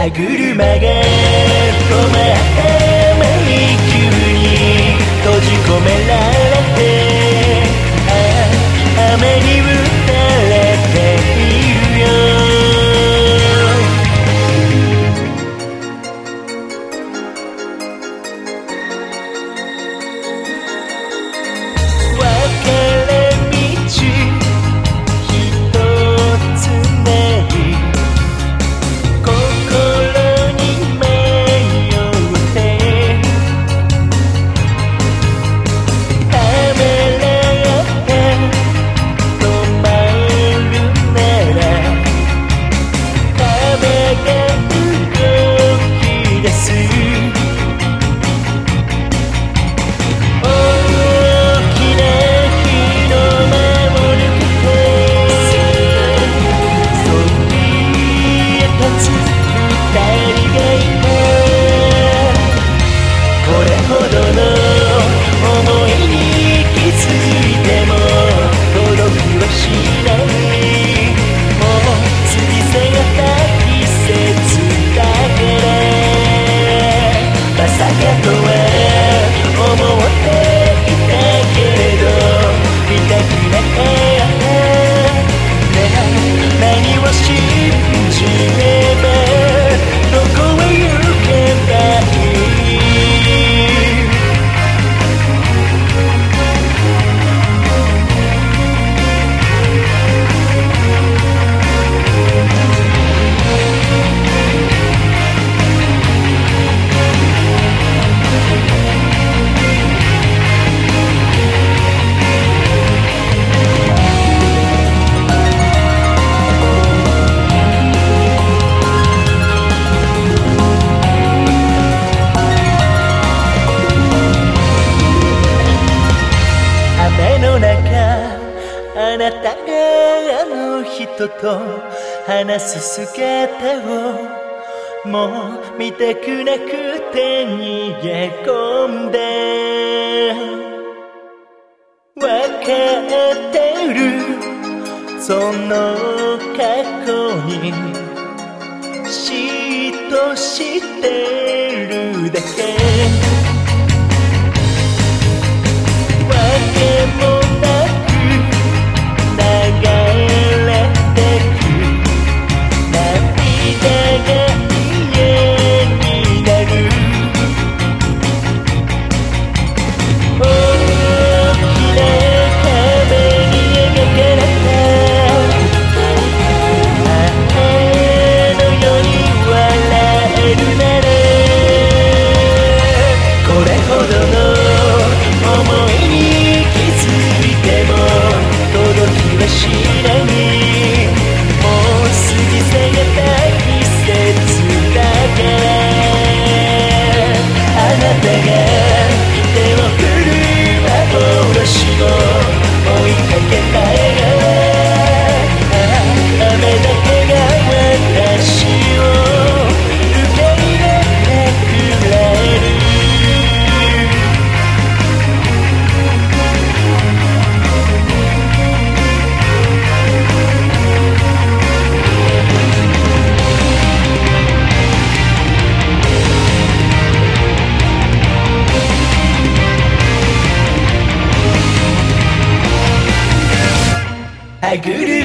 歯車が止まって迷い急に閉じ込められなたがあの人と話す姿をもう見たくなくて逃げ込んでわかってるその過去に嫉妬してるだけ。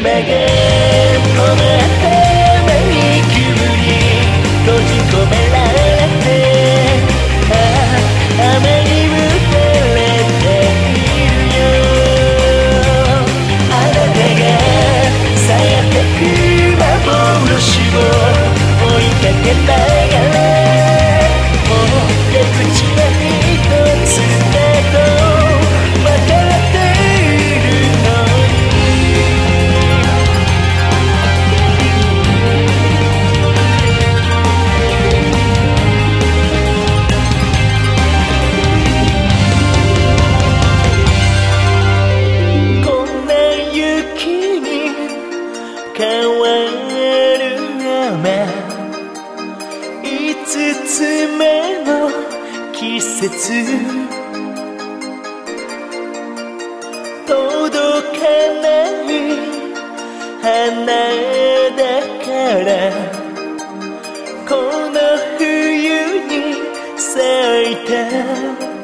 車変わる雨。五つ目の季節。届かない花だから。この冬に咲いた。